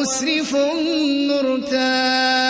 مسرف مرتاب